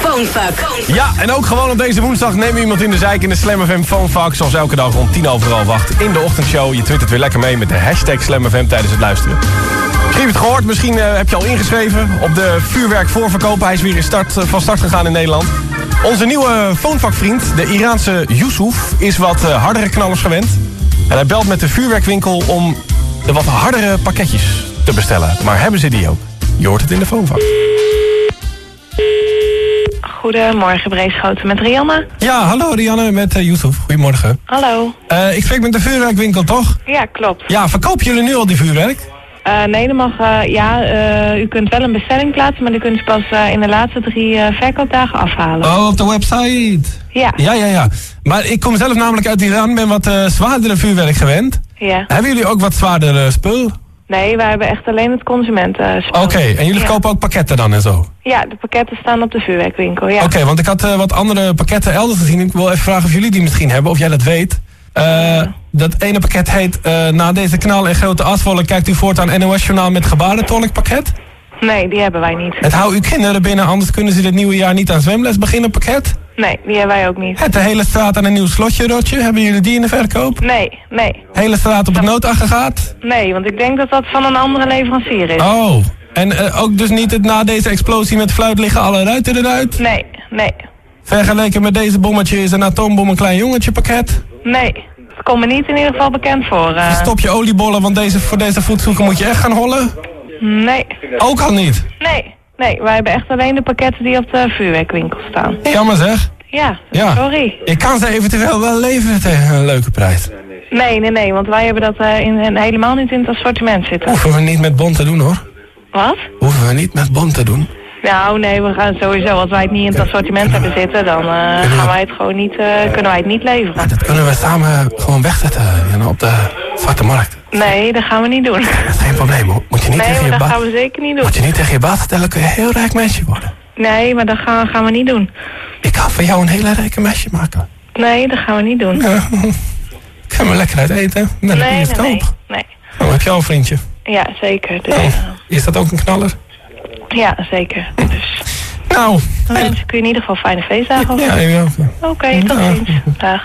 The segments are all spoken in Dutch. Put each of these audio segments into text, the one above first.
Phonefuck. Ja, en ook gewoon op deze woensdag nemen we iemand in de zijk in de Slam FM Phonefuck. Zoals elke dag rond tien over half acht in de ochtendshow. Je twittert weer lekker mee met de hashtag Slam FM tijdens het luisteren. Misschien heb je het gehoord, misschien eh, heb je al ingeschreven op de vuurwerkvoorverkoop. Hij is weer in start, eh, van start gegaan in Nederland. Onze nieuwe Phonevak-vriend, de Iraanse Yusuf, is wat eh, hardere knallers gewend. En hij belt met de vuurwerkwinkel om de wat hardere pakketjes te bestellen. Maar hebben ze die ook? Je hoort het in de Phonevak. Goedemorgen, Breeschoten met Rianne. Ja, hallo Rianne met uh. Goedemorgen. Hallo. Eh, ik spreek met de vuurwerkwinkel, toch? Ja, klopt. Ja, verkopen jullie nu al die vuurwerk? Eh, nee, dat mag, ja, u kunt wel een bestelling plaatsen, maar die kunt u pas in de laatste drie verkoopdagen afhalen. Oh, op de website. Ja. Ja, ja, ja. Maar ik kom zelf namelijk uit Iran, ben wat zwaardere vuurwerk gewend. Ja. Hebben jullie ook wat zwaardere spul? Nee, wij hebben echt alleen het consumenten. Oké, en jullie ja. kopen ook pakketten dan en zo? Ja, de pakketten staan op de vuurwerkwinkel, ja. Oké, want ik had eh, wat andere pakketten elders gezien. Ik wil even vragen of jullie die misschien hebben, of jij dat weet. Eh, dat ene pakket heet eh, Na deze knal en grote aswollen kijkt u voortaan NOS-journaal met gebarentolkpakket. Nee, die hebben wij niet. Het hou uw kinderen binnen, anders kunnen ze dit nieuwe jaar niet aan zwemles beginnen pakket. Nee, die hebben wij ook niet. Het de hele straat aan een nieuw slotje, Rotje. Hebben jullie die in de verkoop? Nee, nee, Hele straat op het noodaggregaat? nee, want ik denk dat dat van een andere leverancier is. Oh, en eh, ook dus niet het na deze explosie met fluit liggen alle ruiten eruit? Nee, nee, Vergeleken met deze bommetje is een atoombom een klein jongetje pakket? nee. Het komt me niet in ieder geval bekend voor. eh. Stop je oliebollen, want deze, voor deze voedselzoeker moet je echt gaan hollen? Nee, Ook al niet. nee, nee. Wij hebben echt alleen de pakketten die op de vuurwerkwinkel staan. Jammer zeg. Ja, Ja. sorry. Ik kan ze eventueel wel leveren tegen een leuke prijs. Nee, nee, nee, want wij hebben dat eh, in, in- helemaal niet in het assortiment zitten. Hoeven we niet met bon te doen hoor. Wat? Hoeven we niet met bon te doen. Nou, nee, we gaan sowieso, als wij het niet in het assortiment hebben zitten, dan eh, gaan wij het gewoon niet, eh, kunnen wij het niet leveren. Dat kunnen we samen gewoon wegzetten Jan, op de zwarte markt. Nee, dat gaan we niet doen. Dat is geen probleem hoor. Moet je niet, Nee, tegen, maar je dat gaan we zeker niet doen. Moet je niet tegen je baas vertellen, kun je een heel rijk meisje worden. Nee, maar dat gaan, gaan we niet doen. Ik kan van jou een hele rijke meisje maken. Nee, dat gaan we niet doen. Ja. Ik ga maar lekker uit eten. Dan heb je Nee, het nee, nee. nee. Dan heb je al een vriendje. Ja, zeker. Dus, Oh, eh, is dat ook een knaller? ja, zeker. Dus, Nou, dan wens ik u in ieder geval fijne feestdagen. ja, Oké, ik ook. tot Ja. ziens. Dag.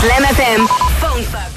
Slam FM Phonefuck.